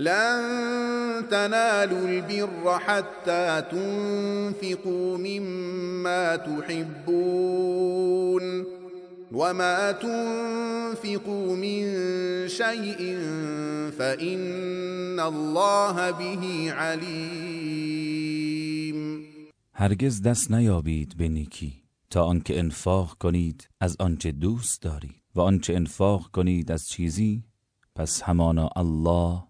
لن تنالوا البر حتى تنفقوا مما تحبون وما تنفقوا من شيء فإن الله به علیم هرگز دست نیابید به نیکی تا آنکه انفاق کنید از آنچه دوست دارید و آنچه انفاق کنید از چیزی پس همانا الله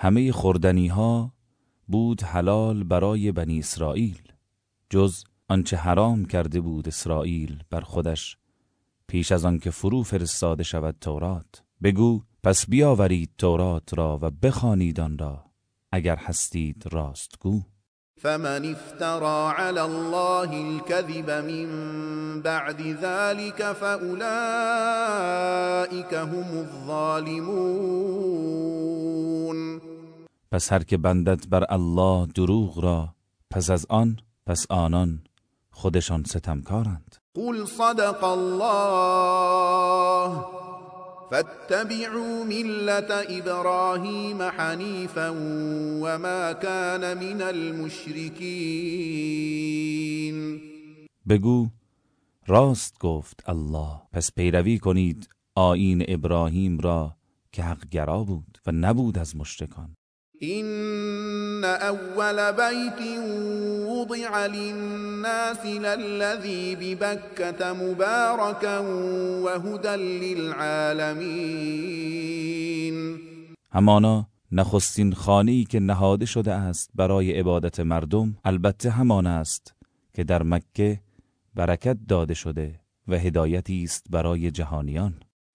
همه خوردنی ها بود حلال برای بنی اسرائیل جز آنچه حرام کرده بود اسرائیل بر خودش پیش از آنکه فرو فرستاده شود تورات. بگو پس بیاورید تورات را و بخوانید آن را اگر هستید راستگو. فمن افترى على الله الكذب من بعد ذلك فأولئك هم الظالمون. پس هر که بندد بر الله دروغ را پس از آن پس آنان خودشان ستمکارند. قل صدق الله فاتبعوا ملة إبراهيم حنيفا وما كان من المشركين. بگو راست گفت الله. پس پیروی کنید آیین ابراهیم را که حقگرا بود و نبود از مشرکان. إن أول بيت وضع للناس للذي ببكة مباركا وهدى للعالمين. همانا نخستین خانه‌ای که نهاده شده است برای عبادت مردم البته همان است که در مکه برکت داده شده و هدایتی است برای جهانیان.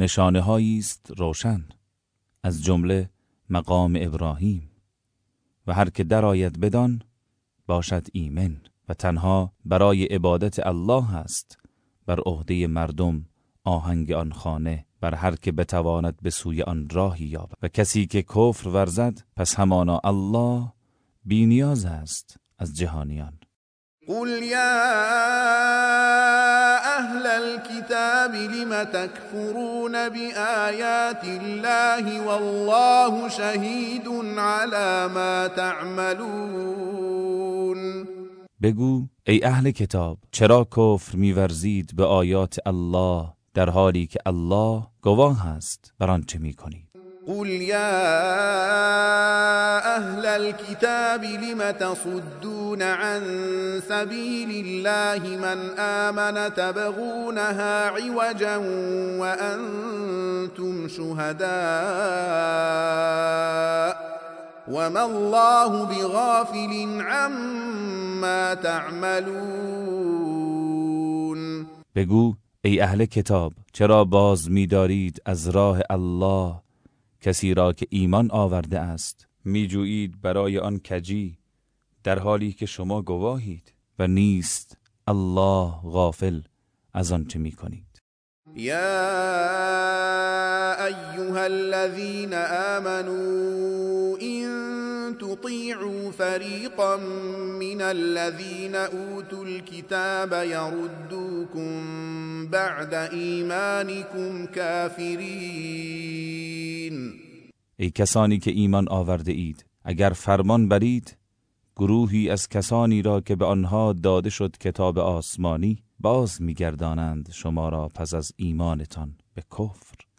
نشانه است روشن از جمله مقام ابراهیم. و هر که درآید بدان باشد ایمن و تنها برای عبادت الله است بر عهده مردم آهنگ آن خانه بر هر که بتواند به سوی آن راهی یابد. و کسی که کفر ورزد پس همانا الله بینیاز است از جهانیان. قل يا أهل الكتاب لم تكفرون بآيات الله والله شهيد على ما تعملون. بگو ای أهل کتاب چرا کفر میورزید به آیات الله در حالی که الله گواه است؟ بر آنچه میکنید؟ قل يا أهل الكتاب لم تصدون عن سبيل الله من آمن تبغونها عوجا وأنتم شهداء وما الله بغافل عما تعملون بگو ای أهل کتاب چرا باز می‌دارید از راه الله کسی را که ایمان آورده است میجویید برای آن کجی در حالی که شما گواهید و نیست الله غافل از آنچه می‌کنید. يا أيها الذين آمنوا إن تطيعوا فريقا من الذين أوتوا الكتاب يردوكم بعد إيمانكم كافرين ای کسانی که ایمان آورده اید اگر فرمان برید گروهی از کسانی را که به آنها داده شد کتاب آسمانی باز میگردانند شما را پس از ایمانتان به کفر.